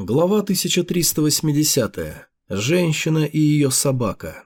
Глава 1380. Женщина и ее собака.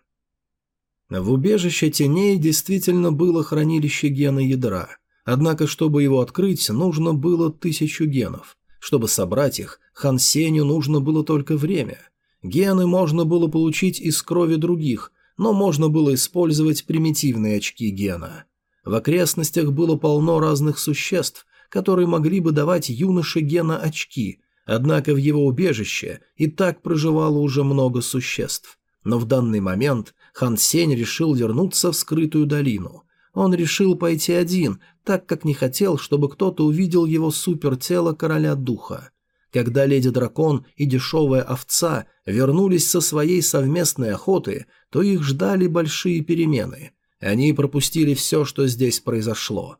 В убежище теней действительно было хранилище гена ядра. Однако, чтобы его открыть, нужно было тысячу генов. Чтобы собрать их, Хан Сеню нужно было только время. Гены можно было получить из крови других, но можно было использовать примитивные очки гена. В окрестностях было полно разных существ, которые могли бы давать юноше гена очки – Однако в его убежище и так проживало уже много существ. Но в данный момент Хан Сень решил вернуться в скрытую долину. Он решил пойти один, так как не хотел, чтобы кто-то увидел его супертело короля духа. Когда леди-дракон и дешевая овца вернулись со своей совместной охоты, то их ждали большие перемены. Они пропустили все, что здесь произошло.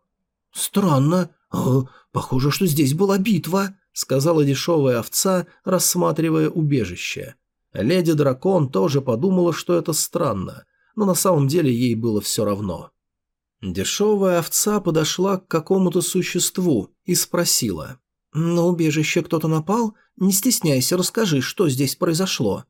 «Странно. Э, похоже, что здесь была битва», — сказала дешевая овца, рассматривая убежище. Леди-дракон тоже подумала, что это странно, но на самом деле ей было все равно. Дешевая овца подошла к какому-то существу и спросила. «На убежище кто-то напал? Не стесняйся, расскажи, что здесь произошло».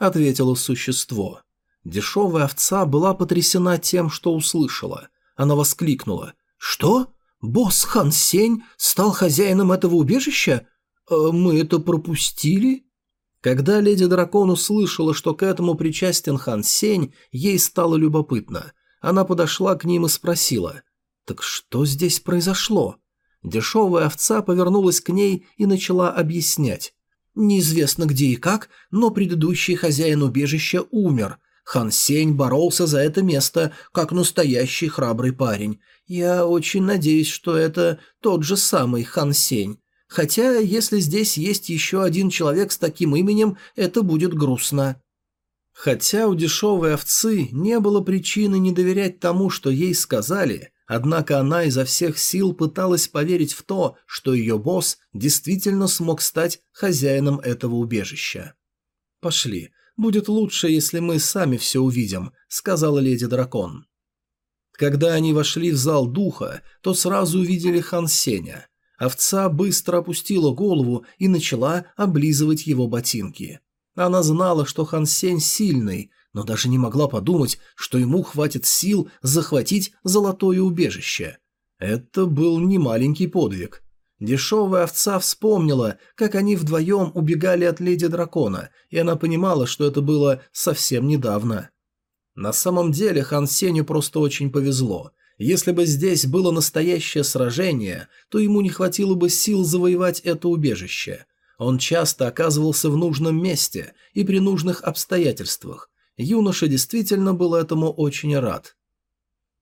ответило существо. Дешевая овца была потрясена тем, что услышала. Она воскликнула. «Что? «Босс Хан Сень стал хозяином этого убежища? Э, мы это пропустили?» Когда леди Дракон услышала, что к этому причастен Хан Сень, ей стало любопытно. Она подошла к ним и спросила, «Так что здесь произошло?» Дешевая овца повернулась к ней и начала объяснять. «Неизвестно где и как, но предыдущий хозяин убежища умер. Хан Сень боролся за это место, как настоящий храбрый парень. Я очень надеюсь, что это тот же самый Хан Сень. Хотя, если здесь есть еще один человек с таким именем, это будет грустно. Хотя у дешевой овцы не было причины не доверять тому, что ей сказали, однако она изо всех сил пыталась поверить в то, что ее босс действительно смог стать хозяином этого убежища. «Пошли. Будет лучше, если мы сами все увидим», — сказала леди Дракон. Когда они вошли в зал духа, то сразу увидели Хан Сеня. Овца быстро опустила голову и начала облизывать его ботинки. Она знала, что Хан Сень сильный, но даже не могла подумать, что ему хватит сил захватить золотое убежище. Это был немаленький подвиг. Дешевая овца вспомнила, как они вдвоем убегали от леди дракона, и она понимала, что это было совсем недавно. На самом деле Хан Сеню просто очень повезло. Если бы здесь было настоящее сражение, то ему не хватило бы сил завоевать это убежище. Он часто оказывался в нужном месте и при нужных обстоятельствах. Юноша действительно был этому очень рад.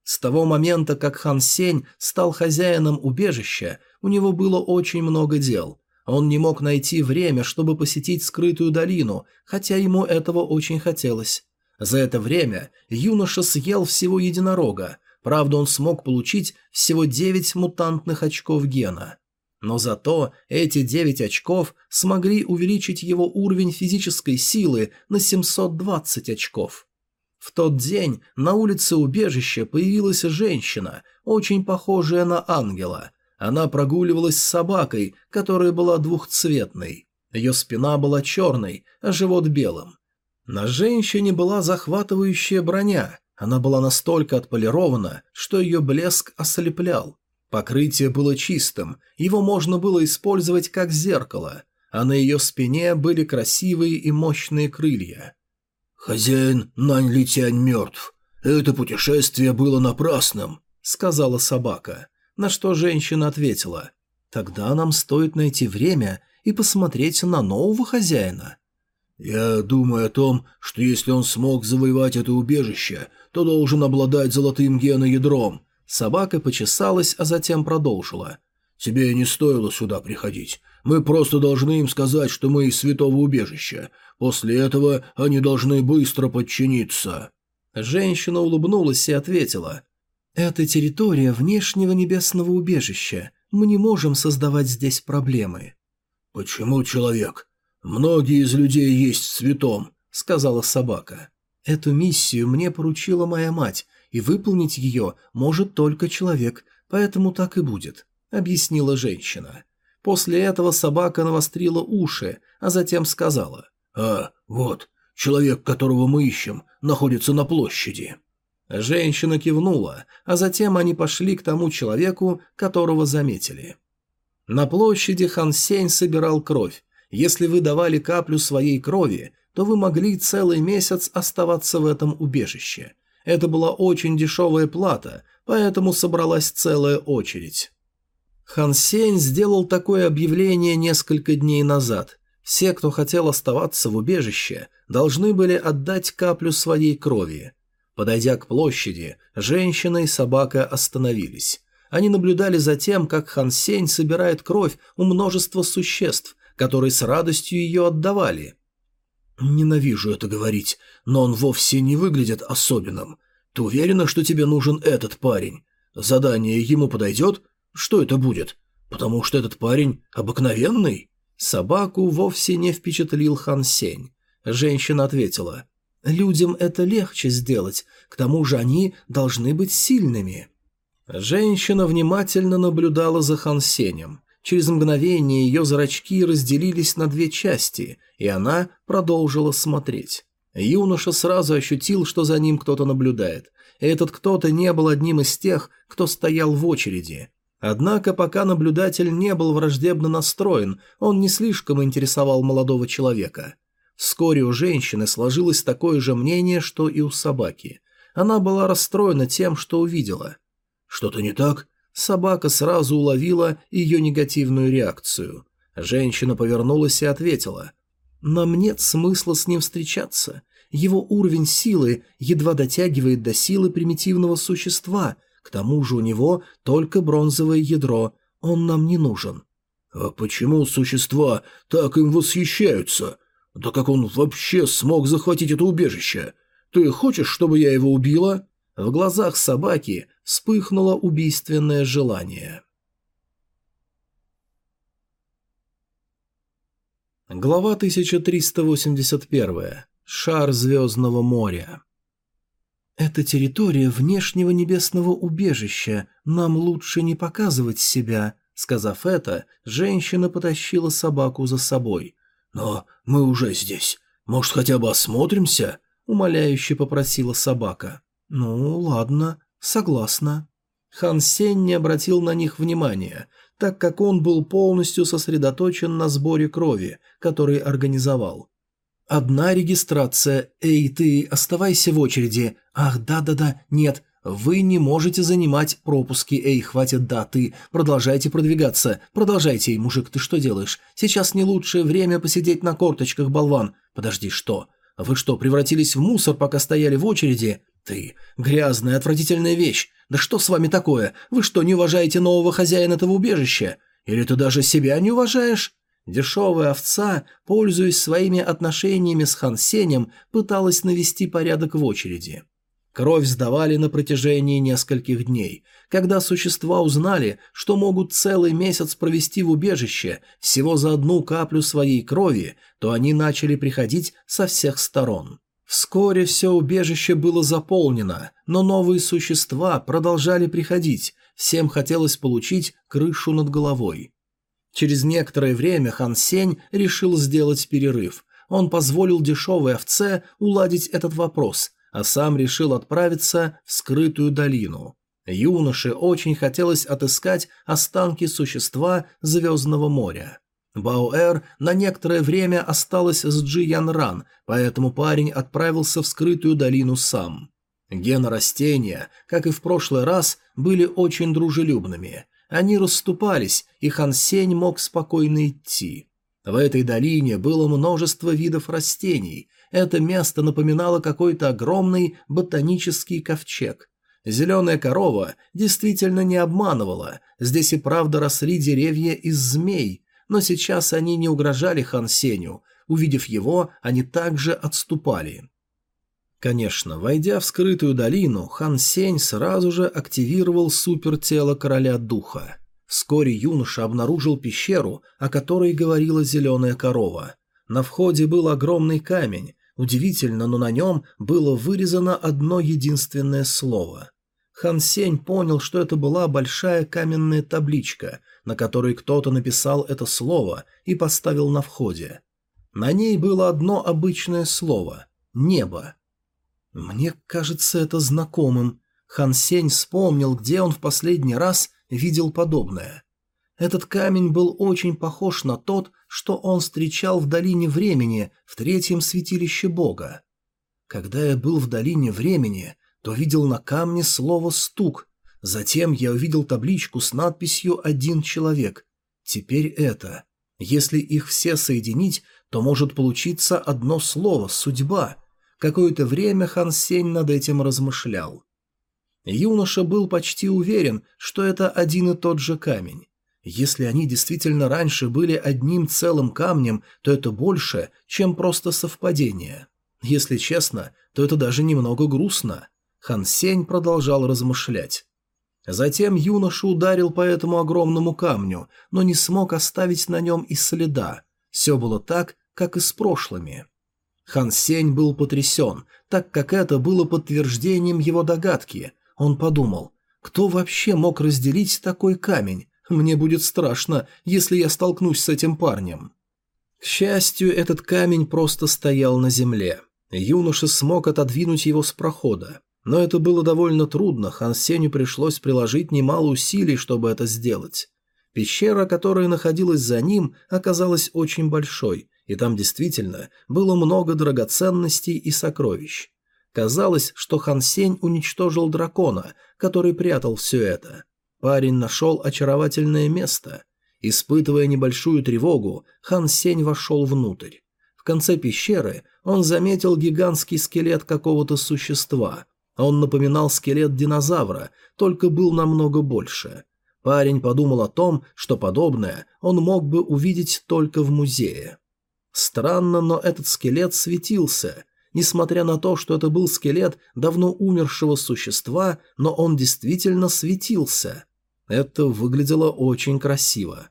С того момента, как Хан Сень стал хозяином убежища, у него было очень много дел. Он не мог найти время, чтобы посетить скрытую долину, хотя ему этого очень хотелось. За это время юноша съел всего единорога, правда он смог получить всего 9 мутантных очков гена. Но зато эти 9 очков смогли увеличить его уровень физической силы на 720 очков. В тот день на улице убежища появилась женщина, очень похожая на ангела. Она прогуливалась с собакой, которая была двухцветной. Ее спина была черной, а живот белым. На женщине была захватывающая броня. Она была настолько отполирована, что ее блеск ослеплял. Покрытие было чистым, его можно было использовать как зеркало, а на ее спине были красивые и мощные крылья. «Хозяин Нань Литянь мертв. Это путешествие было напрасным», — сказала собака, на что женщина ответила. «Тогда нам стоит найти время и посмотреть на нового хозяина». «Я думаю о том, что если он смог завоевать это убежище, то должен обладать золотым геноядром». Собака почесалась, а затем продолжила. «Тебе не стоило сюда приходить. Мы просто должны им сказать, что мы из святого убежища. После этого они должны быстро подчиниться». Женщина улыбнулась и ответила. «Это территория внешнего небесного убежища. Мы не можем создавать здесь проблемы». «Почему человек «Многие из людей есть цветом», — сказала собака. «Эту миссию мне поручила моя мать, и выполнить ее может только человек, поэтому так и будет», — объяснила женщина. После этого собака навострила уши, а затем сказала «А, вот, человек, которого мы ищем, находится на площади». Женщина кивнула, а затем они пошли к тому человеку, которого заметили. На площади Хан Сень собирал кровь. Если вы давали каплю своей крови, то вы могли целый месяц оставаться в этом убежище. Это была очень дешевая плата, поэтому собралась целая очередь. Хан Сень сделал такое объявление несколько дней назад. Все, кто хотел оставаться в убежище, должны были отдать каплю своей крови. Подойдя к площади, женщина и собака остановились. Они наблюдали за тем, как Хан Сень собирает кровь у множества существ, которые с радостью ее отдавали. «Ненавижу это говорить, но он вовсе не выглядит особенным. Ты уверена, что тебе нужен этот парень? Задание ему подойдет? Что это будет? Потому что этот парень обыкновенный?» Собаку вовсе не впечатлил Хан Сень. Женщина ответила – Людям это легче сделать, к тому же они должны быть сильными. Женщина внимательно наблюдала за Хансенем. Через мгновение ее зрачки разделились на две части, и она продолжила смотреть. Юноша сразу ощутил, что за ним кто-то наблюдает. Этот кто-то не был одним из тех, кто стоял в очереди. Однако пока наблюдатель не был враждебно настроен, он не слишком интересовал молодого человека – Вскоре у женщины сложилось такое же мнение, что и у собаки. Она была расстроена тем, что увидела. «Что-то не так?» Собака сразу уловила ее негативную реакцию. Женщина повернулась и ответила. «Нам нет смысла с ним встречаться. Его уровень силы едва дотягивает до силы примитивного существа. К тому же у него только бронзовое ядро. Он нам не нужен». «А почему существа так им восхищаются?» «Да как он вообще смог захватить это убежище? Ты хочешь, чтобы я его убила?» В глазах собаки вспыхнуло убийственное желание. Глава 1381. Шар Звездного моря. «Это территория внешнего небесного убежища. Нам лучше не показывать себя». Сказав это, женщина потащила собаку за собой. «Но мы уже здесь. Может, хотя бы осмотримся?» – умоляюще попросила собака. «Ну, ладно, согласна». Хан Сень не обратил на них внимания, так как он был полностью сосредоточен на сборе крови, который организовал. «Одна регистрация. Эй, ты, оставайся в очереди. Ах, да-да-да, нет, вы не можете занимать пропуски. Эй, хватит даты. Продолжайте продвигаться. Продолжайте. Мужик, ты что делаешь? Сейчас не лучшее время посидеть на корточках, болван. Подожди, что? Вы что, превратились в мусор, пока стояли в очереди? Ты, грязная, отвратительная вещь. Да что с вами такое? Вы что, не уважаете нового хозяина этого убежища? Или ты даже себя не уважаешь? Дешевая овца, пользуясь своими отношениями с Хан Сенем, пыталась навести порядок в очереди. Кровь сдавали на протяжении нескольких дней. Когда существа узнали, что могут целый месяц провести в убежище всего за одну каплю своей крови, то они начали приходить со всех сторон. Вскоре все убежище было заполнено, но новые существа продолжали приходить, всем хотелось получить крышу над головой. Через некоторое время Хан Сень решил сделать перерыв. Он позволил дешевой овце уладить этот вопрос – а сам решил отправиться в скрытую долину. Юноше очень хотелось отыскать останки существа Звездного моря. Баоэр на некоторое время осталась с Джи Ян Ран, поэтому парень отправился в скрытую долину сам. Гены растения, как и в прошлый раз, были очень дружелюбными. Они расступались, и Хан Сень мог спокойно идти. В этой долине было множество видов растений, это место напоминало какой-то огромный ботанический ковчег. Зеленая корова действительно не обманывала, здесь и правда росли деревья из змей, но сейчас они не угрожали Хан Сеню, увидев его, они также отступали. Конечно, войдя в скрытую долину, Хан Сень сразу же активировал супертело короля духа. Вскоре юноша обнаружил пещеру, о которой говорила зеленая корова. На входе был огромный камень, Удивительно, но на нем было вырезано одно единственное слово. Хан Сень понял, что это была большая каменная табличка, на которой кто-то написал это слово и поставил на входе. На ней было одно обычное слово – «небо». Мне кажется это знакомым. Хан Сень вспомнил, где он в последний раз видел подобное. Этот камень был очень похож на тот, что он встречал в Долине Времени в третьем святилище Бога. Когда я был в Долине Времени, то видел на камне слово «стук». Затем я увидел табличку с надписью «Один человек». Теперь это. Если их все соединить, то может получиться одно слово «судьба». Какое-то время Хан Сень над этим размышлял. Юноша был почти уверен, что это один и тот же камень. Если они действительно раньше были одним целым камнем, то это больше, чем просто совпадение. Если честно, то это даже немного грустно. Хан Сень продолжал размышлять. Затем юноша ударил по этому огромному камню, но не смог оставить на нем и следа. Все было так, как и с прошлыми. Хан Сень был потрясен, так как это было подтверждением его догадки. Он подумал, кто вообще мог разделить такой камень? Мне будет страшно, если я столкнусь с этим парнем. К счастью, этот камень просто стоял на земле. Юноша смог отодвинуть его с прохода. Но это было довольно трудно, Хан Сеню пришлось приложить немало усилий, чтобы это сделать. Пещера, которая находилась за ним, оказалась очень большой, и там действительно было много драгоценностей и сокровищ. Казалось, что Хан Сень уничтожил дракона, который прятал все это. Парень нашел очаровательное место. Испытывая небольшую тревогу, Хан Сень вошел внутрь. В конце пещеры он заметил гигантский скелет какого-то существа, он напоминал скелет динозавра, только был намного больше. Парень подумал о том, что подобное он мог бы увидеть только в музее. Странно, но этот скелет светился. Несмотря на то, что это был скелет давно умершего существа, но он действительно светился. Это выглядело очень красиво.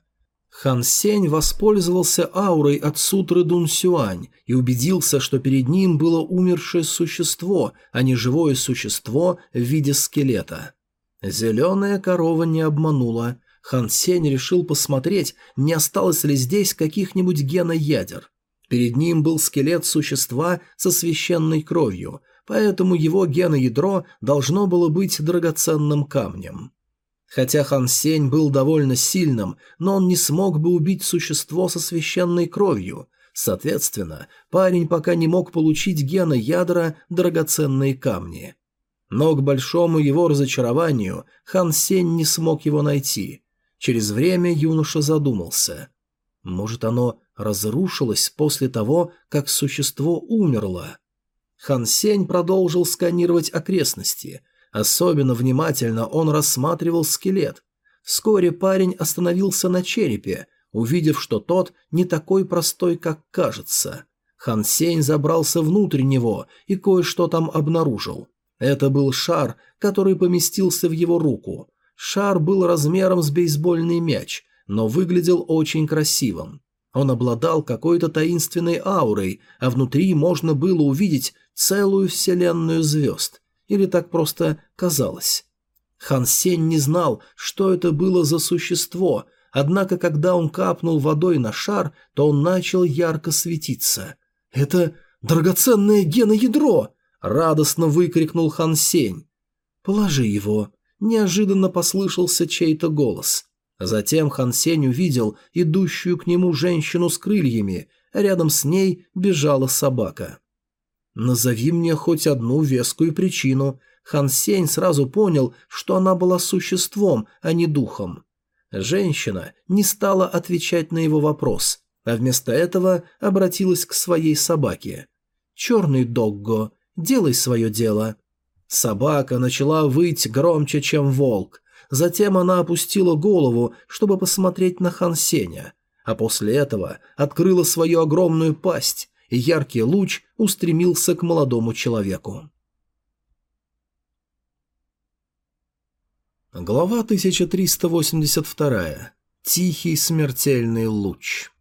Хан Сень воспользовался аурой от сутры Дун Сюань и убедился, что перед ним было умершее существо, а не живое существо в виде скелета. Зеленая корова не обманула. Хан Сень решил посмотреть, не осталось ли здесь каких-нибудь геноядер. Перед ним был скелет существа со священной кровью, поэтому его геноядро должно было быть драгоценным камнем. Хотя Хан Сень был довольно сильным, но он не смог бы убить существо со священной кровью. Соответственно, парень пока не мог получить гена ядра драгоценные камни. Но к большому его разочарованию Хан Сень не смог его найти. Через время юноша задумался. Может, оно разрушилось после того, как существо умерло? Хан Сень продолжил сканировать окрестности – Особенно внимательно он рассматривал скелет. Вскоре парень остановился на черепе, увидев, что тот не такой простой, как кажется. Хан Сень забрался внутрь него и кое-что там обнаружил. Это был шар, который поместился в его руку. Шар был размером с бейсбольный мяч, но выглядел очень красивым. Он обладал какой-то таинственной аурой, а внутри можно было увидеть целую вселенную звезд – или так просто казалось? Хан Сень не знал, что это было за существо, однако когда он капнул водой на шар, то он начал ярко светиться. «Это драгоценное геноядро!» – радостно выкрикнул Хан Сень. «Положи его!» – неожиданно послышался чей-то голос. Затем Хан Сень увидел идущую к нему женщину с крыльями, рядом с ней бежала собака. «Назови мне хоть одну вескую причину». Хан Сень сразу понял, что она была существом, а не духом. Женщина не стала отвечать на его вопрос, а вместо этого обратилась к своей собаке. «Черный Догго, делай свое дело». Собака начала выть громче, чем волк. Затем она опустила голову, чтобы посмотреть на Хан Сеня, а после этого открыла свою огромную пасть и яркий луч устремился к молодому человеку. Глава 1382. Тихий смертельный луч.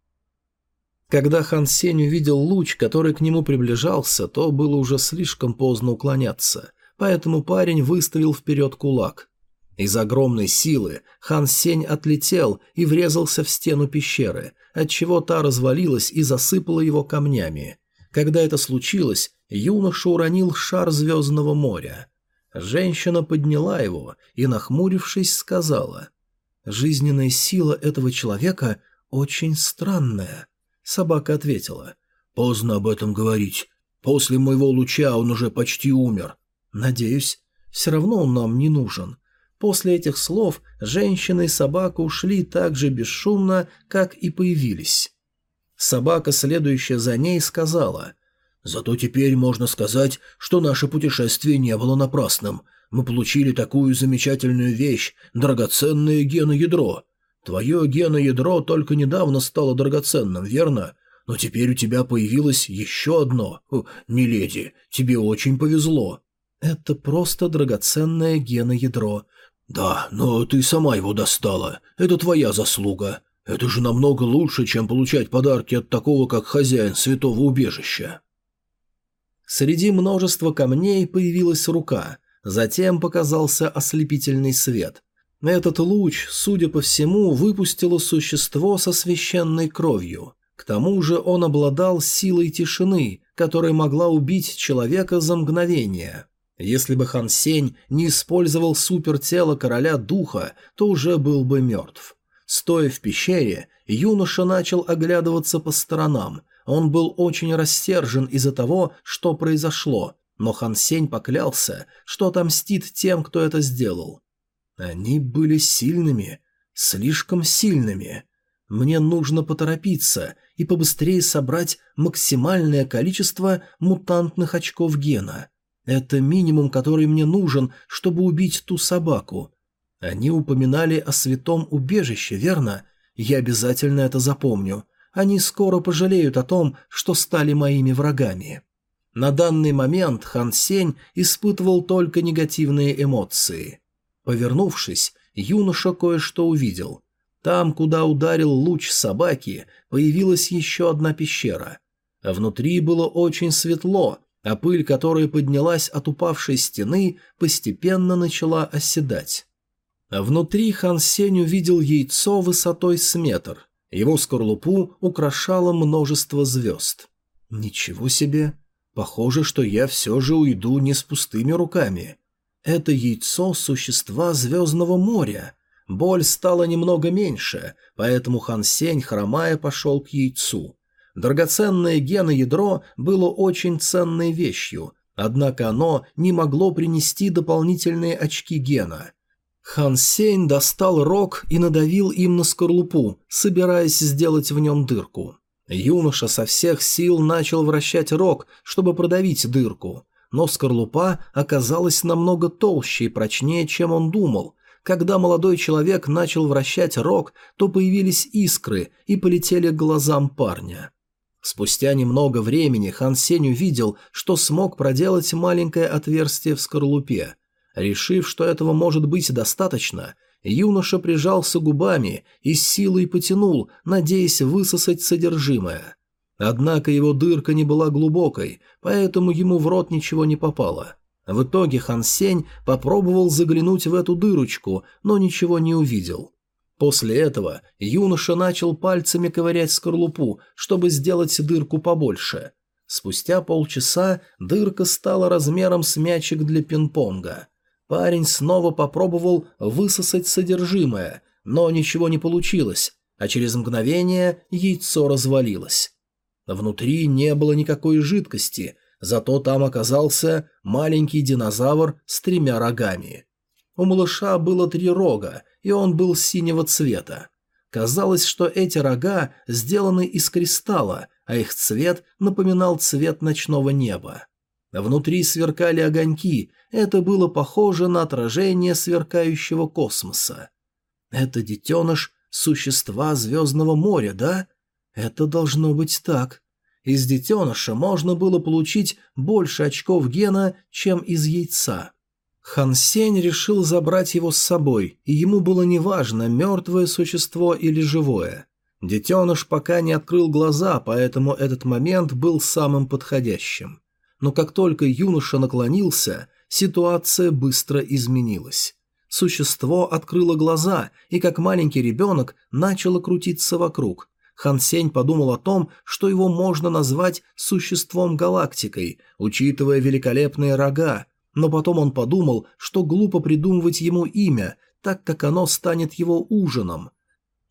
Когда Хан Сень увидел луч, который к нему приближался, то было уже слишком поздно уклоняться. поэтому парень выставил вперед кулак. Из огромной силы Хан Сень отлетел и врезался в стену пещеры, отчего та развалилась и засыпала его камнями. Когда это случилось, юноша уронил шар Звездного моря. Женщина подняла его и, нахмурившись, сказала, «Жизненная сила этого человека очень странная». Собака ответила, «Поздно об этом говорить. После моего луча он уже почти умер. Надеюсь, все равно он нам не нужен. После этих слов женщина и собака ушли так же бесшумно, как и появились. Собака, следующая за ней, сказала, «Зато теперь можно сказать, что наше путешествие не было напрасным. Мы получили такую замечательную вещь – драгоценное геноядро. Твое геноядро только недавно стало драгоценным, верно? Но теперь у тебя появилось еще одно. Не тебе очень повезло». «Это просто драгоценное геноядро. «Да, но ты сама его достала. Это твоя заслуга. Это же намного лучше, чем получать подарки от такого, как хозяин святого убежища». Среди множества камней появилась рука, затем показался ослепительный свет. Этот луч, судя по всему, выпустило существо со священной кровью. К тому же он обладал силой тишины, которая могла убить человека за мгновение. Если бы Хан Сень не использовал супертело короля духа, то уже был бы мертв. Стоя в пещере, юноша начал оглядываться по сторонам. Он был очень рассержен из-за того, что произошло, но Хан Сень поклялся, что отомстит тем, кто это сделал. Они были сильными, слишком сильными. Мне нужно поторопиться и побыстрее собрать максимальное количество мутантных очков гена – это минимум, который мне нужен, чтобы убить ту собаку. Они упоминали о святом убежище, верно? Я обязательно это запомню. Они скоро пожалеют о том, что стали моими врагами. На данный момент Хан Сень испытывал только негативные эмоции. Повернувшись, юноша кое-что увидел. Там, куда ударил луч собаки, появилась еще одна пещера. Внутри было очень светло, а пыль, которая поднялась от упавшей стены, постепенно начала оседать. Внутри Хан Сень увидел яйцо высотой с метр. Его скорлупу украшало множество звезд. Ничего себе! Похоже, что я все же уйду не с пустыми руками. Это яйцо существа Звездного моря. Боль стала немного меньше, поэтому Хан Сень, хромая, пошел к яйцу. Драгоценное геноядро было очень ценной вещью, однако оно не могло принести дополнительные очки гена. Хан Сень достал рог и надавил им на скорлупу, собираясь сделать в нем дырку. Юноша со всех сил начал вращать рог, чтобы продавить дырку, но скорлупа оказалась намного толще и прочнее, чем он думал. Когда молодой человек начал вращать рог, то появились искры и полетели к глазам парня. Спустя немного времени Хан Сень увидел, что смог проделать маленькое отверстие в скорлупе. Решив, что этого может быть достаточно, юноша прижался губами и с силой потянул, надеясь высосать содержимое. Однако его дырка не была глубокой, поэтому ему в рот ничего не попало. В итоге Хан Сень попробовал заглянуть в эту дырочку, но ничего не увидел. После этого юноша начал пальцами ковырять скорлупу, чтобы сделать дырку побольше. Спустя полчаса дырка стала размером с мячик для пинг-понга. Парень снова попробовал высосать содержимое, но ничего не получилось, а через мгновение яйцо развалилось. Внутри не было никакой жидкости, зато там оказался маленький динозавр с тремя рогами. У малыша было три рога, и он был синего цвета. Казалось, что эти рога сделаны из кристалла, а их цвет напоминал цвет ночного неба. Внутри сверкали огоньки, это было похоже на отражение сверкающего космоса. Это детеныш существа Звездного моря, да? Это должно быть так. Из детеныша можно было получить больше очков гена, чем из яйца. Хан Сень решил забрать его с собой, и ему было неважно, мертвое существо или живое. Детеныш пока не открыл глаза, поэтому этот момент был самым подходящим. Но как только юноша наклонился, ситуация быстро изменилась. Существо открыло глаза и, как маленький ребенок, начало крутиться вокруг. Хан Сень подумал о том, что его можно назвать существом-галактикой, учитывая великолепные рога, но потом он подумал, что глупо придумывать ему имя, так как оно станет его ужином.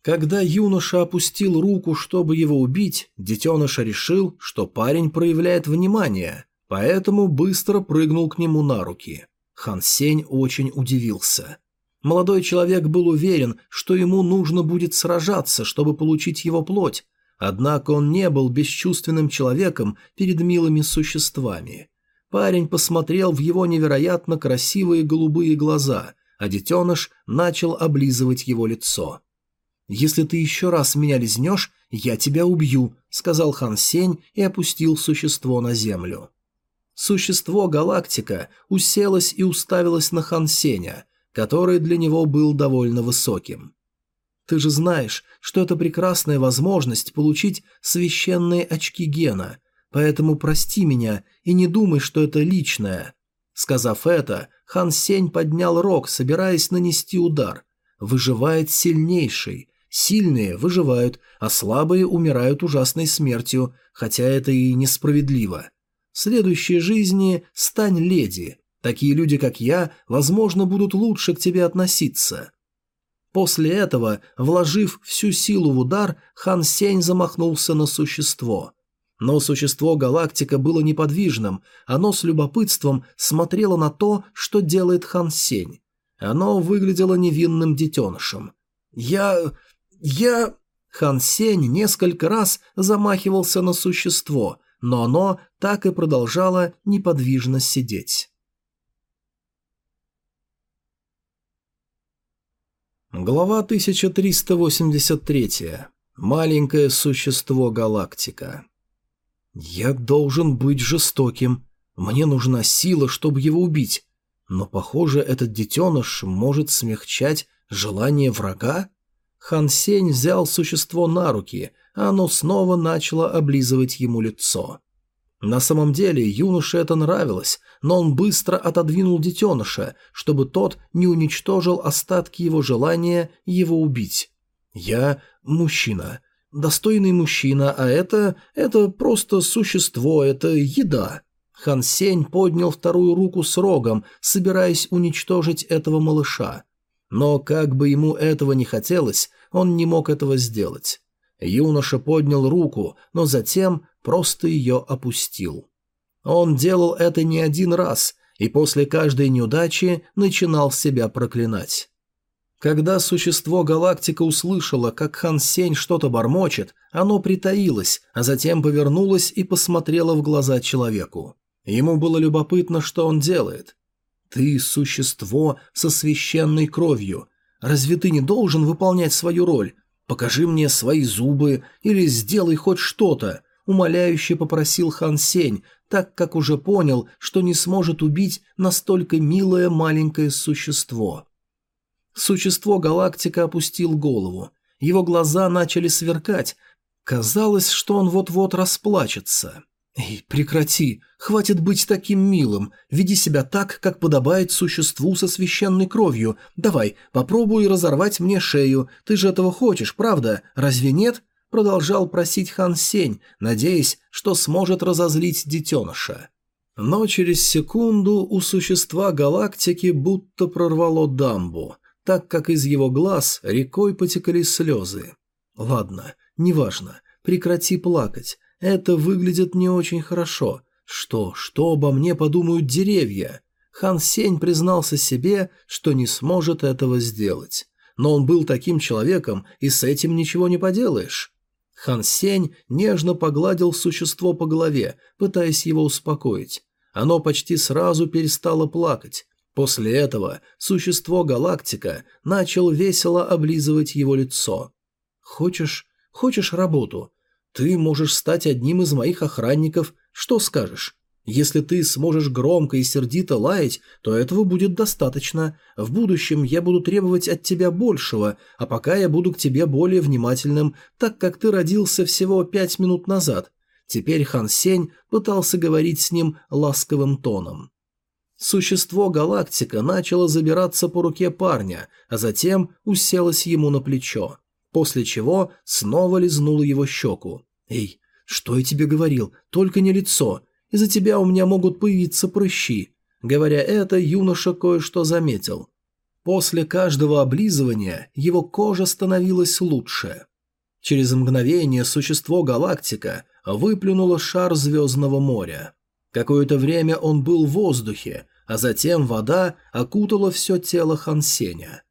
Когда юноша опустил руку, чтобы его убить, детеныш решил, что парень проявляет внимание, поэтому быстро прыгнул к нему на руки. Хан Сень очень удивился. Молодой человек был уверен, что ему нужно будет сражаться, чтобы получить его плоть, однако он не был бесчувственным человеком перед милыми существами. Парень посмотрел в его невероятно красивые голубые глаза, а детеныш начал облизывать его лицо. «Если ты еще раз меня лизнешь, я тебя убью», — сказал Хан Сень и опустил существо на землю. Существо Галактика уселось и уставилось на Хан Сеня, который для него был довольно высоким. Ты же знаешь, что это прекрасная возможность получить священные очки гена, поэтому прости меня и не думай, что это личное. Сказав это, Хан Сень поднял рог, собираясь нанести удар. Выживает сильнейший. Сильные выживают, а слабые умирают ужасной смертью, хотя это и несправедливо. В следующей жизни стань леди, Такие люди, как я, возможно, будут лучше к тебе относиться». После этого, вложив всю силу в удар, Хан Сень замахнулся на существо. Но существо галактика было неподвижным, оно с любопытством смотрело на то, что делает Хан Сень. Оно выглядело невинным детенышем. «Я... я...» Хан Сень несколько раз замахивался на существо, но оно так и продолжало неподвижно сидеть. Глава 1383. Маленькое существо галактика. «Я должен быть жестоким. Мне нужна сила, чтобы его убить. Но, похоже, этот детеныш может смягчать желание врага?» Хан Сень взял существо на руки, а оно снова начало облизывать ему лицо. На самом деле юноше это нравилось, но он быстро отодвинул детеныша, чтобы тот не уничтожил остатки его желания его убить. «Я мужчина. Достойный мужчина, а это... это просто существо, это еда». Хан Сень поднял вторую руку с рогом, собираясь уничтожить этого малыша. Но как бы ему этого не хотелось, он не мог этого сделать. Юноша поднял руку, но затем просто ее опустил. Он делал это не один раз, и после каждой неудачи начинал себя проклинать. Когда существо галактика услышало, как Хан Сень что-то бормочет, оно притаилось, а затем повернулось и посмотрело в глаза человеку. Ему было любопытно, что он делает. «Ты – существо со священной кровью. Разве ты не должен выполнять свою роль? Покажи мне свои зубы или сделай хоть что-то умоляюще попросил Хан Сень, так как уже понял, что не сможет убить настолько милое маленькое существо. Существо галактика опустил голову. Его глаза начали сверкать. Казалось, что он вот-вот расплачется. «Эй, прекрати! Хватит быть таким милым! Веди себя так, как подобает существу со священной кровью. Давай, попробуй разорвать мне шею. Ты же этого хочешь, правда? Разве нет?» продолжал просить Хан Сень, надеясь, что сможет разозлить детеныша. Но через секунду у существа галактики будто прорвало дамбу, так как из его глаз рекой потекли слезы. «Ладно, неважно, прекрати плакать, это выглядит не очень хорошо. Что, что обо мне подумают деревья?» Хан Сень признался себе, что не сможет этого сделать. Но он был таким человеком, и с этим ничего не поделаешь. Хан Сень нежно погладил существо по голове, пытаясь его успокоить. Оно почти сразу перестало плакать. После этого существо галактика начал весело облизывать его лицо. «Хочешь... хочешь работу? Ты можешь стать одним из моих охранников. Что скажешь? Если ты сможешь громко и сердито лаять, то этого будет достаточно. В будущем я буду требовать от тебя большего, а пока я буду к тебе более внимательным, так как ты родился всего пять минут назад». Теперь Хан Сень пытался говорить с ним ласковым тоном. Существо галактика начало забираться по руке парня, а затем уселось ему на плечо, после чего снова лизнуло его щеку. «Эй, что я тебе говорил? Только не лицо. Из-за тебя у меня могут появиться прыщи». Говоря это, юноша кое-что заметил. После каждого облизывания его кожа становилась лучше. Через мгновение существо галактика выплюнуло шар звездного моря. Какое-то время он был в воздухе, а затем вода окутала все тело Хансеня.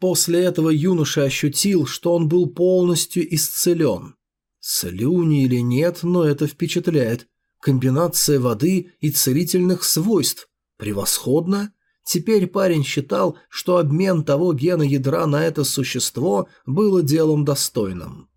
После этого юноша ощутил, что он был полностью исцелен. Слюни или нет, но это впечатляет. Комбинация воды и целительных свойств. Превосходно. Теперь парень считал, что обмен того гена ядра на это существо было делом достойным.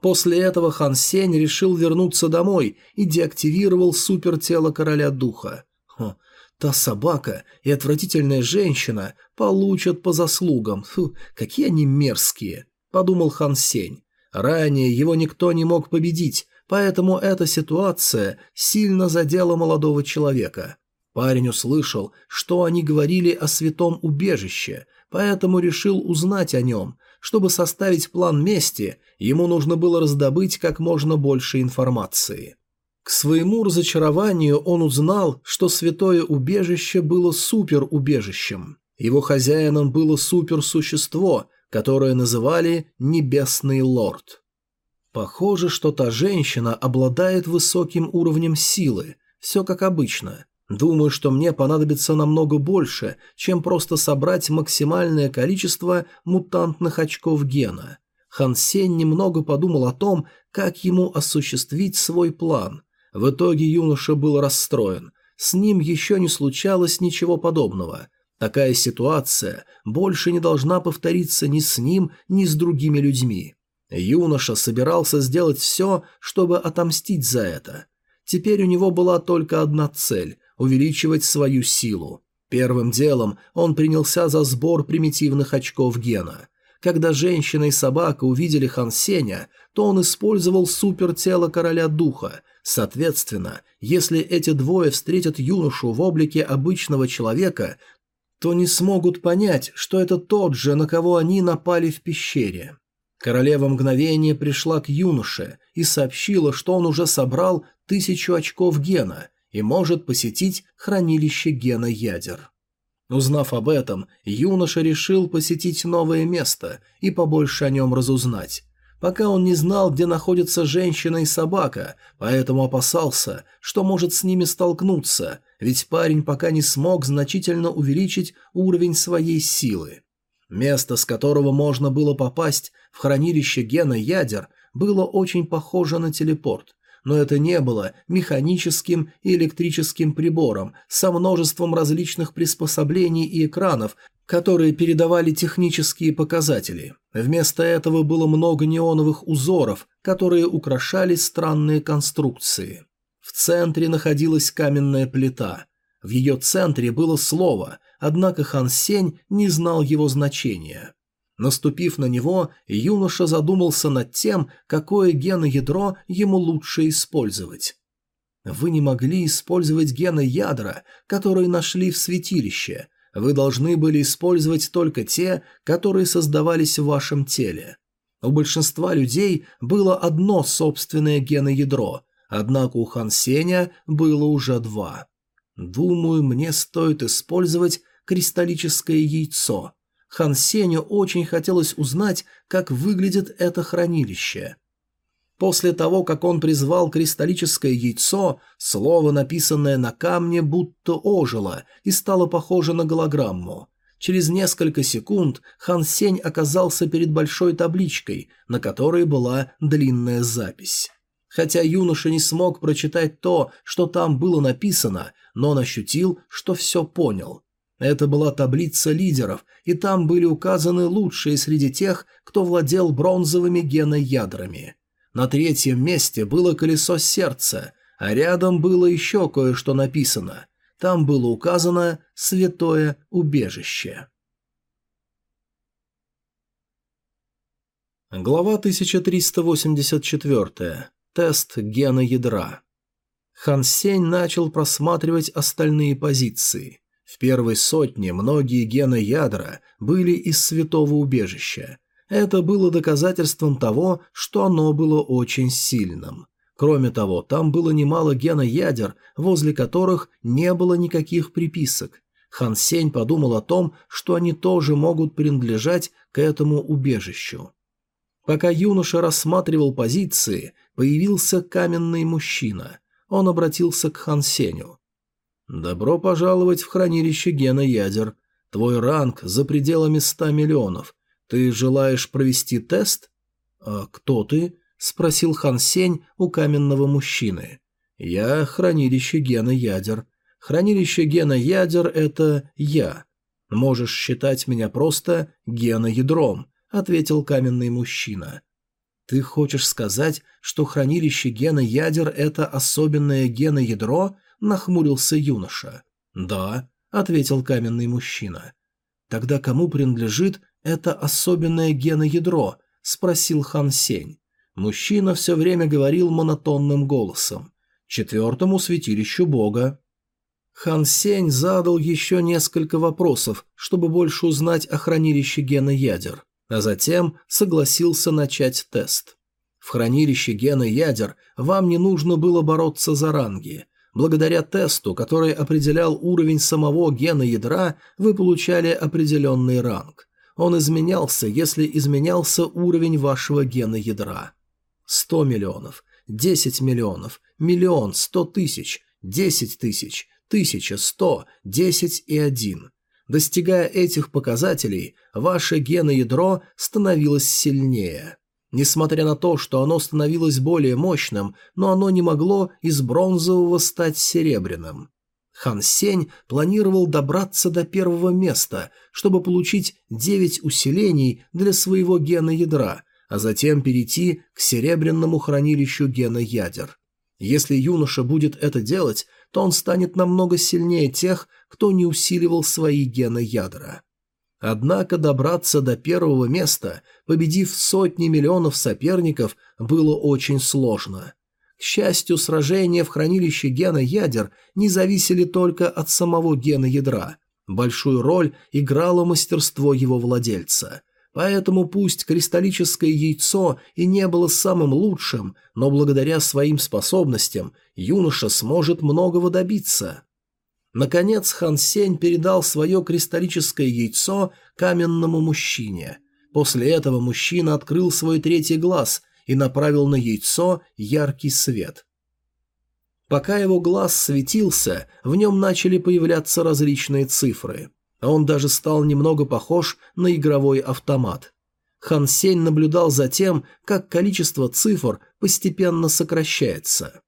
После этого Хан Сень решил вернуться домой и деактивировал супертело короля духа. Хо, та собака и отвратительная женщина получат по заслугам. Фу, какие они мерзкие, подумал Хан Сень. Ранее его никто не мог победить, поэтому эта ситуация сильно задела молодого человека. Парень услышал, что они говорили о святом убежище, поэтому решил узнать о нем. Чтобы составить план мести, ему нужно было раздобыть как можно больше информации. К своему разочарованию он узнал, что святое убежище было суперубежищем. Его хозяином было суперсущество, которое называли «Небесный лорд». Похоже, что та женщина обладает высоким уровнем силы, все как обычно. Думаю, что мне понадобится намного больше, чем просто собрать максимальное количество мутантных очков гена. Хан Сень немного подумал о том, как ему осуществить свой план. В итоге юноша был расстроен. С ним еще не случалось ничего подобного. Такая ситуация больше не должна повториться ни с ним, ни с другими людьми. Юноша собирался сделать все, чтобы отомстить за это. Теперь у него была только одна цель увеличивать свою силу. Первым делом он принялся за сбор примитивных очков гена. Когда женщина и собака увидели Хан Сеня, то он использовал супертело короля духа. Соответственно, если эти двое встретят юношу в облике обычного человека, то не смогут понять, что это тот же, на кого они напали в пещере. Королева мгновение пришла к юноше и сообщила, что он уже собрал тысячу очков гена и может посетить хранилище гена ядер. Узнав об этом, юноша решил посетить новое место и побольше о нем разузнать. Пока он не знал, где находятся женщина и собака, поэтому опасался, что может с ними столкнуться, ведь парень пока не смог значительно увеличить уровень своей силы. Место, с которого можно было попасть в хранилище гена ядер, было очень похоже на телепорт но это не было механическим и электрическим прибором со множеством различных приспособлений и экранов, которые передавали технические показатели. Вместо этого было много неоновых узоров, которые украшали странные конструкции. В центре находилась каменная плита. В ее центре было слово, однако Хан Сень не знал его значения. Наступив на него, юноша задумался над тем, какое геноядро ему лучше использовать. Вы не могли использовать гены ядра, которые нашли в святилище. Вы должны были использовать только те, которые создавались в вашем теле. У большинства людей было одно собственное геноядро, однако у Хан Сеня было уже два. Думаю, мне стоит использовать кристаллическое яйцо – Хан Сеню очень хотелось узнать, как выглядит это хранилище. После того, как он призвал кристаллическое яйцо, слово, написанное на камне, будто ожило и стало похоже на голограмму. Через несколько секунд Хан Сень оказался перед большой табличкой, на которой была длинная запись. Хотя юноша не смог прочитать то, что там было написано, но он ощутил, что все понял. Это была таблица лидеров, и там были указаны лучшие среди тех, кто владел бронзовыми геноядрами. На третьем месте было колесо сердца, а рядом было еще кое-что написано. Там было указано «Святое убежище». Глава 1384. Тест гена ядра. Хан Сень начал просматривать остальные позиции. В первой сотне многие гены ядра были из святого убежища. Это было доказательством того, что оно было очень сильным. Кроме того, там было немало гена ядер, возле которых не было никаких приписок. Хан Сень подумал о том, что они тоже могут принадлежать к этому убежищу. Пока юноша рассматривал позиции, появился каменный мужчина. Он обратился к Хан Сеню. «Добро пожаловать в хранилище гена ядер. Твой ранг за пределами ста миллионов. Ты желаешь провести тест?» «А кто ты?» – спросил Хан Сень у каменного мужчины. «Я хранилище гена ядер. Хранилище гена ядер – это я. Можешь считать меня просто геноядром», – ответил каменный мужчина. «Ты хочешь сказать, что хранилище гена ядер – это особенное геноядро?» – нахмурился юноша. «Да», – ответил каменный мужчина. «Тогда кому принадлежит это особенное геноядро?» – спросил Хан Сень. Мужчина все время говорил монотонным голосом. «Четвертому святилищу Бога». Хан Сень задал еще несколько вопросов, чтобы больше узнать о хранилище гена ядер, а затем согласился начать тест. В хранилище гена ядер вам не нужно было бороться за ранги. Благодаря тесту, который определял уровень самого гена ядра, вы получали определенный ранг. Он изменялся, если изменялся уровень вашего гена ядра. 100 миллионов, 10 миллионов, миллион, 100 тысяч, 10 тысяч, тысяча, сто, десять и один. Достигая этих показателей, ваше геноядро становилось сильнее. Несмотря на то, что оно становилось более мощным, но оно не могло из бронзового стать серебряным. Хан Сень планировал добраться до первого места, чтобы получить девять усилений для своего гена ядра, а затем перейти к серебряному хранилищу гена ядер. Если юноша будет это делать, то он станет намного сильнее тех, кто не усиливал свои гены ядра. Однако добраться до первого места, победив сотни миллионов соперников, было очень сложно. К счастью, сражения в хранилище гена ядер не зависели только от самого гена ядра. Большую роль играло мастерство его владельца. Поэтому пусть кристаллическое яйцо и не было самым лучшим, но благодаря своим способностям юноша сможет многого добиться. Наконец Хан Сень передал свое кристаллическое яйцо каменному мужчине. После этого мужчина открыл свой третий глаз и направил на яйцо яркий свет. Пока его глаз светился, в нем начали появляться различные цифры – а он даже стал немного похож на игровой автомат. Хан Сень наблюдал за тем, как количество цифр постепенно сокращается.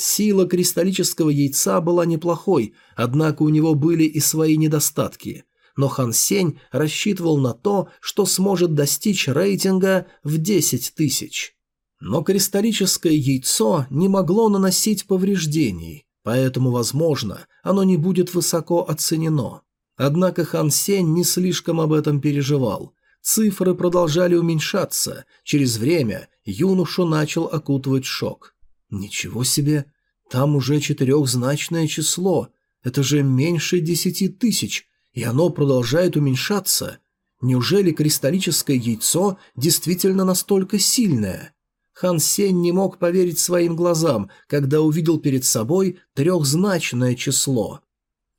Сила кристаллического яйца была неплохой, однако у него были и свои недостатки. Но Хан Сень рассчитывал на то, что сможет достичь рейтинга в 10 тысяч. Но кристаллическое яйцо не могло наносить повреждений, поэтому, возможно, оно не будет высоко оценено. Однако Хан Сень не слишком об этом переживал. Цифры продолжали уменьшаться. Через время юношу начал окутывать шок. «Ничего себе! Там уже четырехзначное число. Это же меньше десяти тысяч, и оно продолжает уменьшаться. Неужели кристаллическое яйцо действительно настолько сильное?» Хан Сень не мог поверить своим глазам, когда увидел перед собой трехзначное число.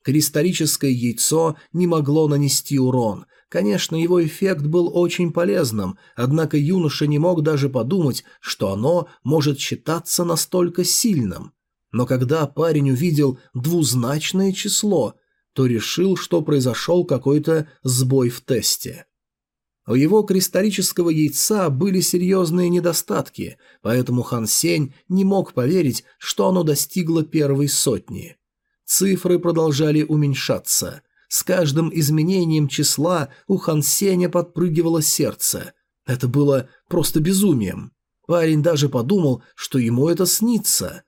Кристаллическое яйцо не могло нанести урон. Конечно, его эффект был очень полезным, однако юноша не мог даже подумать, что оно может считаться настолько сильным. Но когда парень увидел двузначное число, то решил, что произошел какой-то сбой в тесте. У его кристаллического яйца были серьезные недостатки, поэтому Хан Сень не мог поверить, что оно достигло первой сотни. Цифры продолжали уменьшаться. С каждым изменением числа у Хан Сеня подпрыгивало сердце. Это было просто безумием. Парень даже подумал, что ему это снится.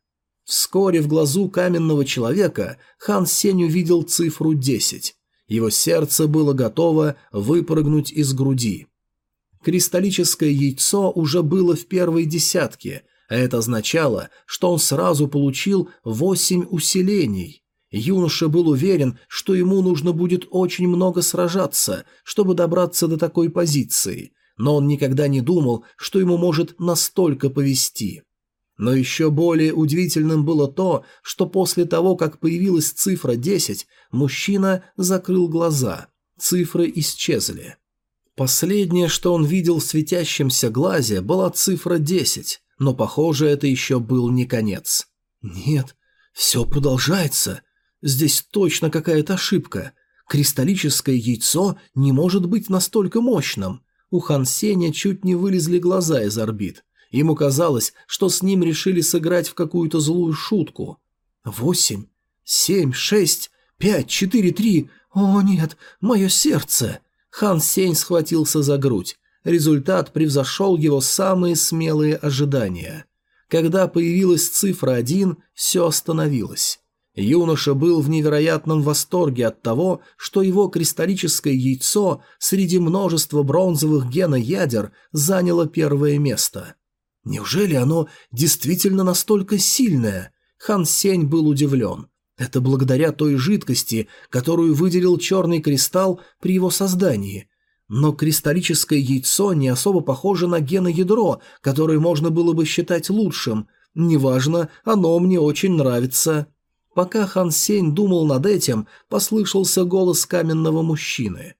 Вскоре в глазу каменного человека Хан Сень увидел цифру 10. Его сердце было готово выпрыгнуть из груди. Кристаллическое яйцо уже было в первой десятке, а это означало, что он сразу получил 8 усилений. Юноша был уверен, что ему нужно будет очень много сражаться, чтобы добраться до такой позиции, но он никогда не думал, что ему может настолько повести. Но еще более удивительным было то, что после того, как появилась цифра 10, мужчина закрыл глаза. Цифры исчезли. Последнее, что он видел в светящемся глазе, была цифра 10, но, похоже, это еще был не конец. «Нет, все продолжается. Здесь точно какая-то ошибка. Кристаллическое яйцо не может быть настолько мощным». У Хан Сеня чуть не вылезли глаза из орбит. Ему казалось, что с ним решили сыграть в какую-то злую шутку. «Восемь, семь, шесть, пять, четыре, три. О, нет, мое сердце!» Хан Сень схватился за грудь. Результат превзошел его самые смелые ожидания. Когда появилась цифра один, все остановилось. Юноша был в невероятном восторге от того, что его кристаллическое яйцо среди множества бронзовых геноядер заняло первое место. Неужели оно действительно настолько сильное? Хан Сень был удивлен. Это благодаря той жидкости, которую выделил черный кристалл при его создании. Но кристаллическое яйцо не особо похоже на геноядро, которое можно было бы считать лучшим. Неважно, оно мне очень нравится. Пока Хан Сень думал над этим, послышался голос каменного мужчины.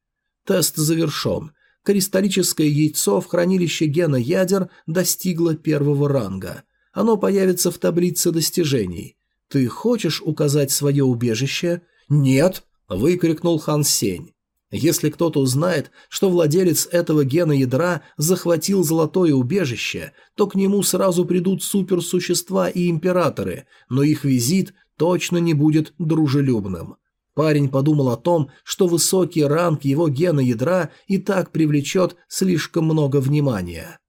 Тест завершен. Кристаллическое яйцо в хранилище гена ядер достигло первого ранга. Оно появится в таблице достижений. «Ты хочешь указать свое убежище?» «Нет!» – выкрикнул Хан Сень. Если кто-то узнает, что владелец этого гена ядра захватил золотое убежище, то к нему сразу придут суперсущества и императоры, но их визит точно не будет дружелюбным. Парень подумал о том, что высокий ранг его гена ядра и так привлечет слишком много внимания.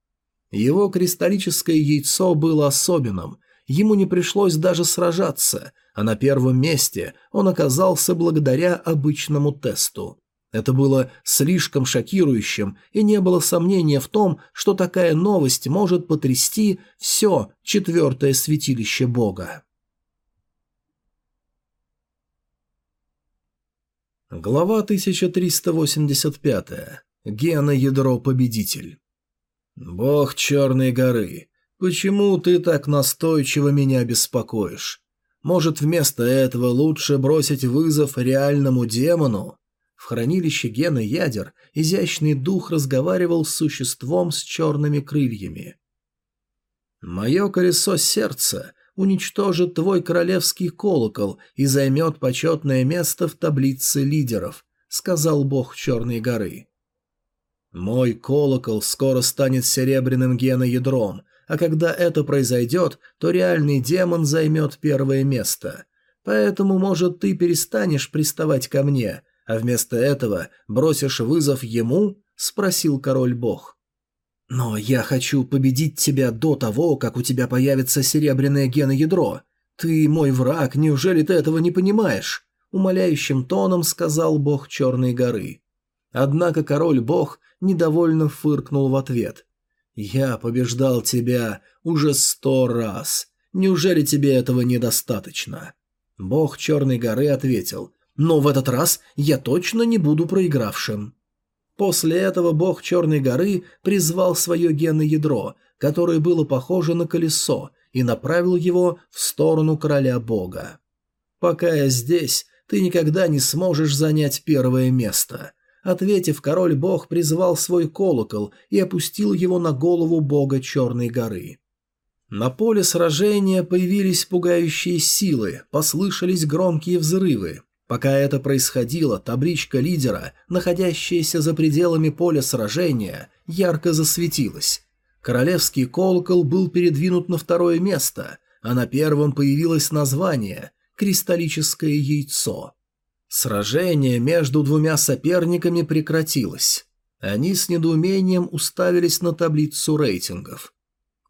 Его кристаллическое яйцо было особенным, ему не пришлось даже сражаться, а на первом месте он оказался благодаря обычному тесту. Это было слишком шокирующим, и не было сомнения в том, что такая новость может потрясти все четвертое святилище Бога. Глава 1385. Гена-ядро-победитель. «Бог Черной горы, Почему ты так настойчиво меня беспокоишь? Может, вместо этого лучше бросить вызов реальному демону? В хранилище гена ядер изящный дух разговаривал с существом с черными крыльями. «Мое колесо сердца уничтожит твой королевский колокол и займет почетное место в таблице лидеров», — сказал бог Черной горы. «Мой колокол скоро станет серебряным геноядром, а когда это произойдет, то реальный демон займет первое место. Поэтому, может, ты перестанешь приставать ко мне, а вместо этого бросишь вызов ему?» – спросил король-бог. «Но я хочу победить тебя до того, как у тебя появится серебряное геноядро. Ты мой враг, неужели ты этого не понимаешь?» – умоляющим тоном сказал бог Черной горы. Однако король-бог недовольно фыркнул в ответ. «Я побеждал тебя уже сто раз. Неужели тебе этого недостаточно?» Бог Черной горы ответил, «Но в этот раз я точно не буду проигравшим». После этого бог Черной горы призвал свое генное ядро, которое было похоже на колесо, и направил его в сторону короля бога. «Пока я здесь, ты никогда не сможешь занять первое место. Ответив, король-бог призвал свой колокол и опустил его на голову бога Черной горы. На поле сражения появились пугающие силы, послышались громкие взрывы. Пока это происходило, табличка лидера, находящаяся за пределами поля сражения, ярко засветилась. Королевский колокол был передвинут на второе место, а на первом появилось название «Кристаллическое яйцо». Сражение между двумя соперниками прекратилось. Они с недоумением уставились на таблицу рейтингов.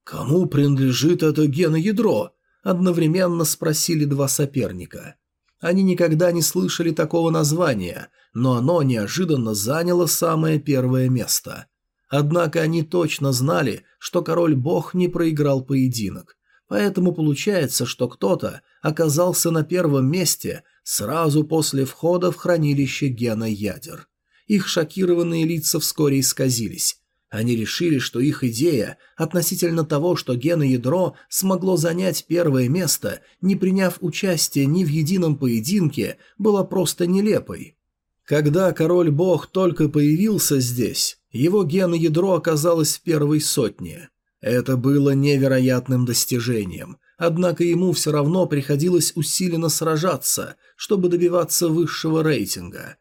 «Кому принадлежит это геноядро?» – одновременно спросили два соперника. Они никогда не слышали такого названия, но оно неожиданно заняло самое первое место. Однако они точно знали, что король-бог не проиграл поединок. Поэтому получается, что кто-то оказался на первом месте сразу после входа в хранилище гена ядер. Их шокированные лица вскоре исказились. Они решили, что их идея относительно того, что геноядро смогло занять первое место, не приняв участие ни в едином поединке, была просто нелепой. Когда король-бог только появился здесь, его геноядро оказалось в первой сотне. Это было невероятным достижением, однако ему все равно приходилось усиленно сражаться, чтобы добиваться высшего рейтинга.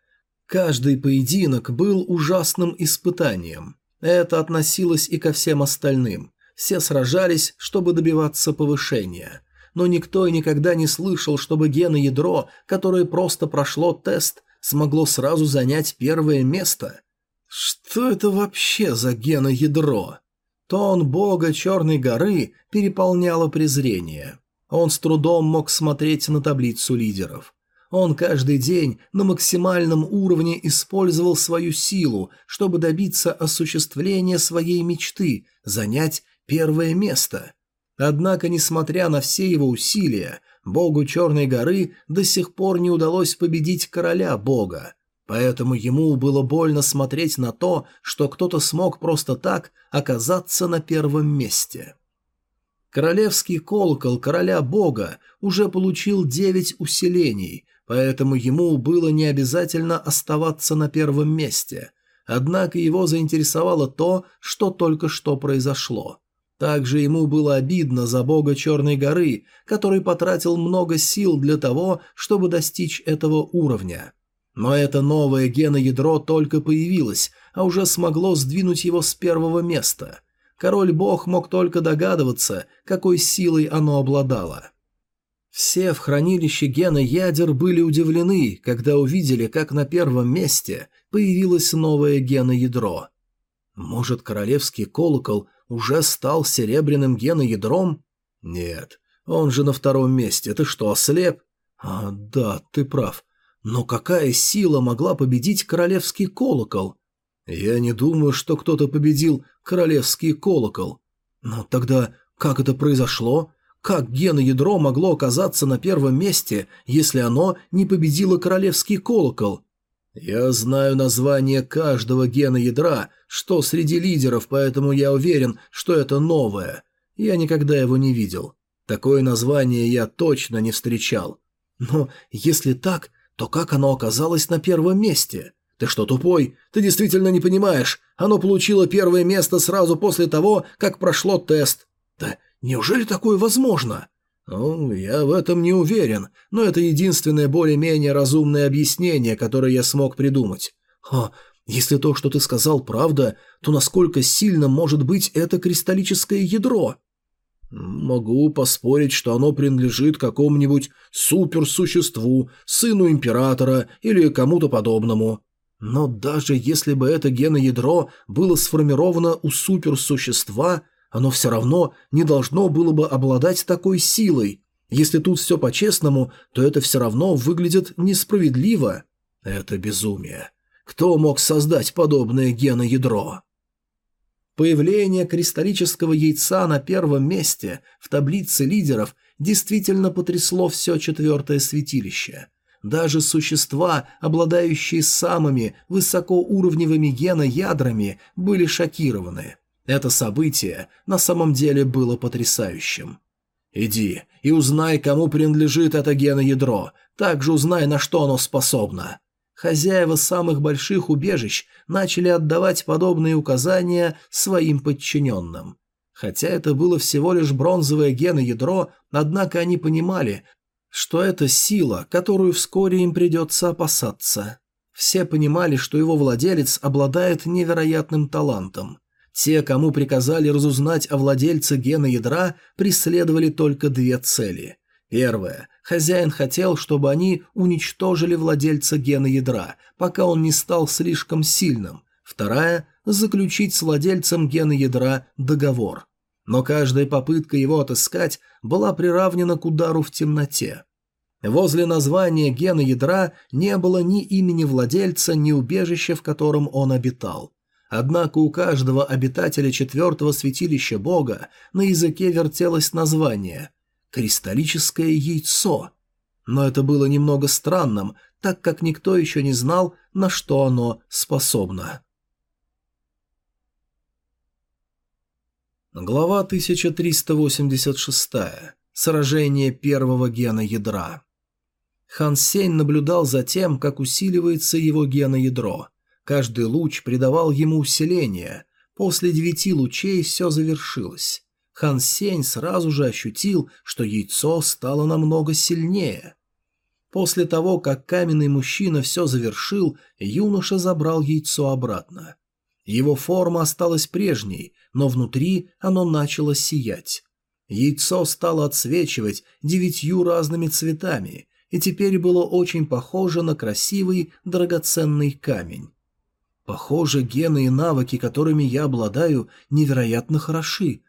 Каждый поединок был ужасным испытанием. Это относилось и ко всем остальным. Все сражались, чтобы добиваться повышения. Но никто и никогда не слышал, чтобы геноядро, которое просто прошло тест, смогло сразу занять первое место. Что это вообще за геноядро? Тон бога Черной горы переполняло презрение. Он с трудом мог смотреть на таблицу лидеров. Он каждый день на максимальном уровне использовал свою силу, чтобы добиться осуществления своей мечты, занять первое место. Однако, несмотря на все его усилия, богу Черной горы до сих пор не удалось победить короля бога. Поэтому ему было больно смотреть на то, что кто-то смог просто так оказаться на первом месте. Королевский колокол короля бога уже получил девять усилений, поэтому ему было не обязательно оставаться на первом месте. Однако его заинтересовало то, что только что произошло. Также ему было обидно за бога Черной горы, который потратил много сил для того, чтобы достичь этого уровня. Но это новое геноядро только появилось, а уже смогло сдвинуть его с первого места. Король-бог мог только догадываться, какой силой оно обладало. Все в хранилище гена ядер были удивлены, когда увидели, как на первом месте появилось новое геноядро. Может, королевский колокол уже стал серебряным геноядром? Нет, он же на втором месте. Ты что, ослеп? А, да, ты прав. Но какая сила могла победить королевский колокол? Я не думаю, что кто-то победил королевский колокол. Но тогда как это произошло? Как геноядро могло оказаться на первом месте, если оно не победило королевский колокол? Я знаю название каждого геноядра, что среди лидеров, поэтому я уверен, что это новое. Я никогда его не видел. Такое название я точно не встречал. Но если так, то как оно оказалось на первом месте? Ты что, тупой? Ты действительно не понимаешь. Оно получило первое место сразу после того, как прошло тест. Да Неужели такое возможно? Ну, я в этом не уверен, но это единственное более-менее разумное объяснение, которое я смог придумать. Ха, если то, что ты сказал, правда, то насколько сильно может быть это кристаллическое ядро? Могу поспорить, что оно принадлежит какому-нибудь суперсуществу, сыну императора или кому-то подобному. Но даже если бы это геноядро было сформировано у суперсущества, оно все равно не должно было бы обладать такой силой. Если тут все по-честному, то это все равно выглядит несправедливо. Это безумие. Кто мог создать подобное геноядро? Появление кристаллического яйца на первом месте в таблице лидеров действительно потрясло все четвертое святилище. Даже существа, обладающие самыми высокоуровневыми геноядрами, были шокированы. Это событие на самом деле было потрясающим. «Иди и узнай, кому принадлежит это геноядро, также узнай, на что оно способно». Хозяева самых больших убежищ начали отдавать подобные указания своим подчиненным. Хотя это было всего лишь бронзовое геноядро, однако они понимали, что это сила, которую вскоре им придется опасаться. Все понимали, что его владелец обладает невероятным талантом. Те, кому приказали разузнать о владельце гена ядра, преследовали только две цели. Первое. Хозяин хотел, чтобы они уничтожили владельца гена ядра, пока он не стал слишком сильным. Вторая – заключить с владельцем гена ядра договор. Но каждая попытка его отыскать была приравнена к удару в темноте. Возле названия гена ядра не было ни имени владельца, ни убежища, в котором он обитал. Однако у каждого обитателя четвертого святилища бога на языке вертелось название «Кристаллическое яйцо». Но это было немного странным, так как никто еще не знал, на что оно способно. Глава 1386. Сражение первого гена ядра. Хан Сень наблюдал за тем, как усиливается его геноядро. Каждый луч придавал ему усиление. После девяти лучей все завершилось. Хан Сень сразу же ощутил, что яйцо стало намного сильнее. После того, как каменный мужчина все завершил, юноша забрал яйцо обратно. Его форма осталась прежней, но внутри оно начало сиять. Яйцо стало отсвечивать девятью разными цветами и теперь было очень похоже на красивый драгоценный камень. Похоже, гены и навыки, которыми я обладаю, невероятно хороши.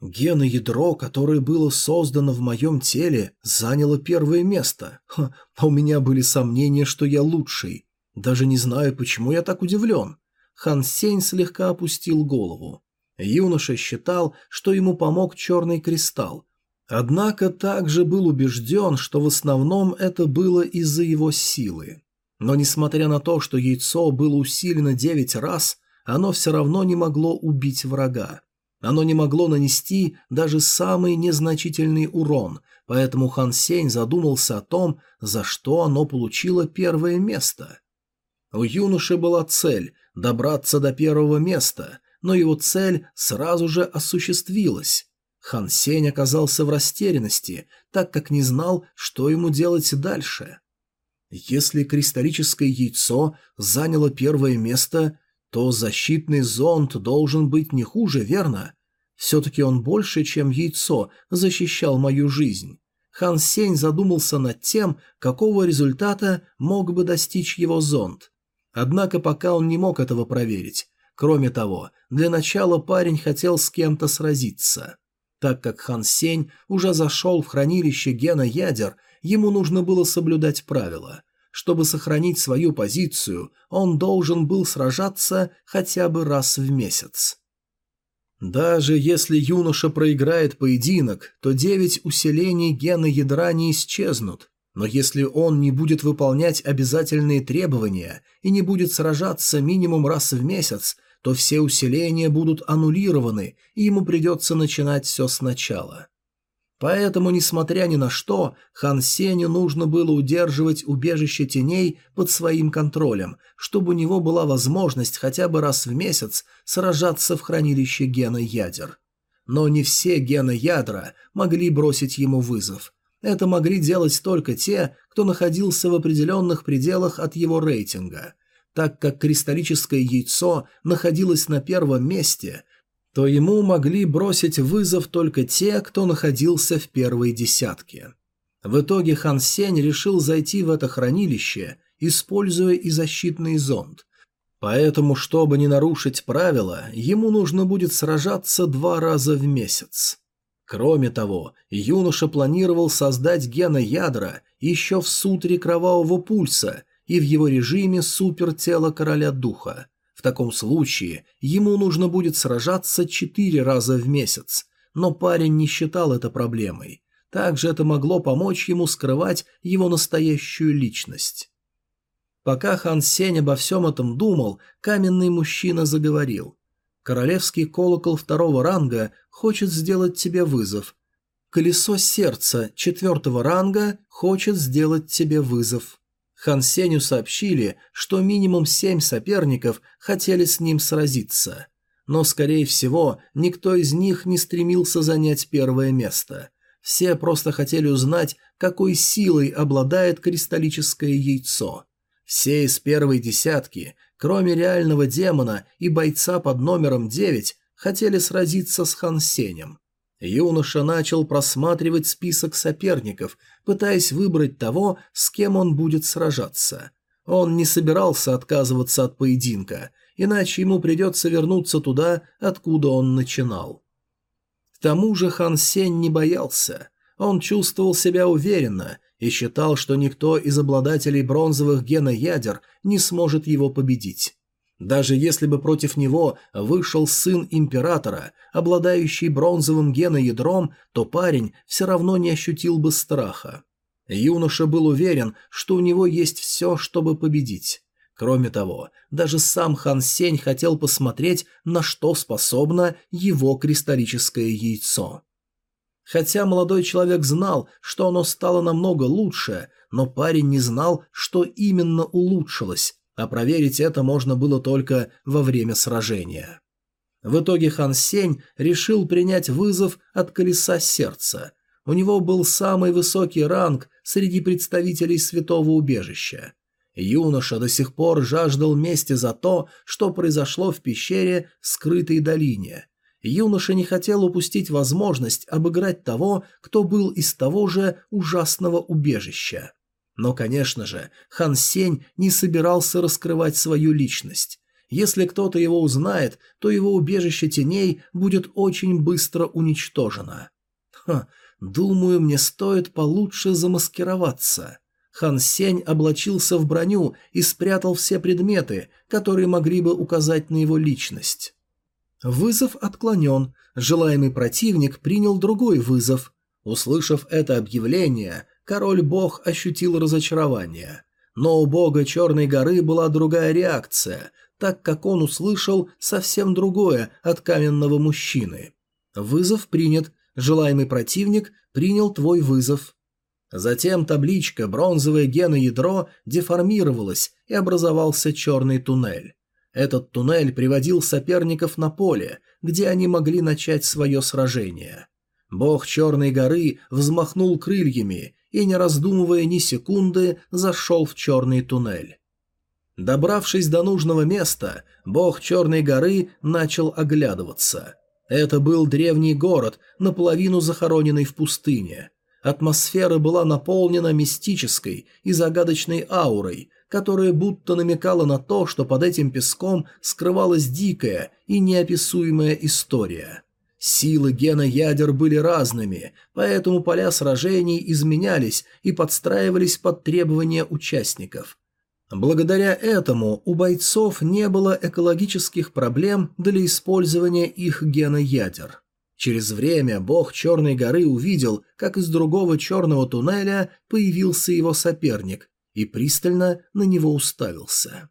Геноядро, которое было создано в моем теле, заняло первое место. Ха, а у меня были сомнения, что я лучший. Даже не знаю, почему я так удивлен. Хан Сень слегка опустил голову. Юноша считал, что ему помог черный кристалл. Однако также был убежден, что в основном это было из-за его силы. Но несмотря на то, что яйцо было усилено девять раз, оно все равно не могло убить врага. Оно не могло нанести даже самый незначительный урон, поэтому Хан Сень задумался о том, за что оно получило первое место. У юноши была цель – добраться до первого места, но его цель сразу же осуществилась. Хан Сень оказался в растерянности, так как не знал, что ему делать дальше. Если кристаллическое яйцо заняло первое место, то защитный зонд должен быть не хуже, верно? Все-таки он больше, чем яйцо, защищал мою жизнь. Хан Сень задумался над тем, какого результата мог бы достичь его зонд. Однако пока он не мог этого проверить. Кроме того, для начала парень хотел с кем-то сразиться. Так как Хан Сень уже зашел в хранилище гена ядер, ему нужно было соблюдать правила. Чтобы сохранить свою позицию, он должен был сражаться хотя бы раз в месяц. Даже если юноша проиграет поединок, то девять усилений гена ядра не исчезнут, но если он не будет выполнять обязательные требования и не будет сражаться минимум раз в месяц, то все усиления будут аннулированы, и ему придется начинать все сначала. Поэтому, несмотря ни на что, Хан Сеню нужно было удерживать убежище теней под своим контролем, чтобы у него была возможность хотя бы раз в месяц сражаться в хранилище гена ядер. Но не все гены ядра могли бросить ему вызов. Это могли делать только те, кто находился в определенных пределах от его рейтинга. Так как кристаллическое яйцо находилось на первом месте, то ему могли бросить вызов только те, кто находился в первой десятке. В итоге Хан Сень решил зайти в это хранилище, используя и защитный зонд. Поэтому, чтобы не нарушить правила, ему нужно будет сражаться два раза в месяц. Кроме того, юноша планировал создать геноядра еще в сутре кровавого пульса и в его режиме супертела короля духа. В таком случае ему нужно будет сражаться четыре раза в месяц, но парень не считал это проблемой. Также это могло помочь ему скрывать его настоящую личность. Пока Хан Сень обо всем этом думал, каменный мужчина заговорил. Королевский колокол второго ранга хочет сделать тебе вызов. Колесо сердца четвертого ранга хочет сделать тебе вызов. Хан Сеню сообщили, что минимум семь соперников хотели с ним сразиться. Но, скорее всего, никто из них не стремился занять первое место. Все просто хотели узнать, какой силой обладает кристаллическое яйцо. Все из первой десятки кроме реального демона и бойца под номером 9, хотели сразиться с Хан Сенем. Юноша начал просматривать список соперников, пытаясь выбрать того, с кем он будет сражаться. Он не собирался отказываться от поединка, иначе ему придется вернуться туда, откуда он начинал. К тому же Хан Сень не боялся. Он чувствовал себя уверенно и считал, что никто из обладателей бронзовых геноядер не сможет его победить. Даже если бы против него вышел сын императора, обладающий бронзовым геноядром, то парень все равно не ощутил бы страха. Юноша был уверен, что у него есть все, чтобы победить. Кроме того, даже сам Хан Сень хотел посмотреть, на что способно его кристаллическое яйцо. Хотя молодой человек знал, что оно стало намного лучше, но парень не знал, что именно улучшилось, а проверить это можно было только во время сражения. В итоге Хан Сень решил принять вызов от Колеса Сердца. У него был самый высокий ранг среди представителей Святого Убежища. Юноша до сих пор жаждал мести за то, что произошло в пещере Скрытой долине. Юноша не хотел упустить возможность обыграть того, кто был из того же ужасного убежища. Но, конечно же, Хан Сень не собирался раскрывать свою личность. Если кто-то его узнает, то его убежище теней будет очень быстро уничтожено. Ха, думаю, мне стоит получше замаскироваться. Хан Сень облачился в броню и спрятал все предметы, которые могли бы указать на его личность. Вызов отклонен. Желаемый противник принял другой вызов. Услышав это объявление, король-бог ощутил разочарование. Но у бога Черной горы была другая реакция, так как он услышал совсем другое от каменного мужчины. Вызов принят, желаемый противник принял твой вызов. Затем табличка «Бронзовое геноядро» деформировалась и образовался черный туннель. Этот туннель приводил соперников на поле, где они могли начать свое сражение. Бог Черной горы взмахнул крыльями и, не раздумывая ни секунды, зашел в черный туннель. Добравшись до нужного места, бог Черной горы начал оглядываться. Это был древний город, наполовину захороненный в пустыне. Атмосфера была наполнена мистической и загадочной аурой, которая будто намекала на то, что под этим песком скрывалась дикая и неописуемая история. Силы гена ядер были разными, поэтому поля сражений изменялись и подстраивались под требования участников. Благодаря этому у бойцов не было экологических проблем для использования их гена ядер. Через время бог Черной горы увидел, как из другого черного туннеля появился его соперник, и пристально на него уставился.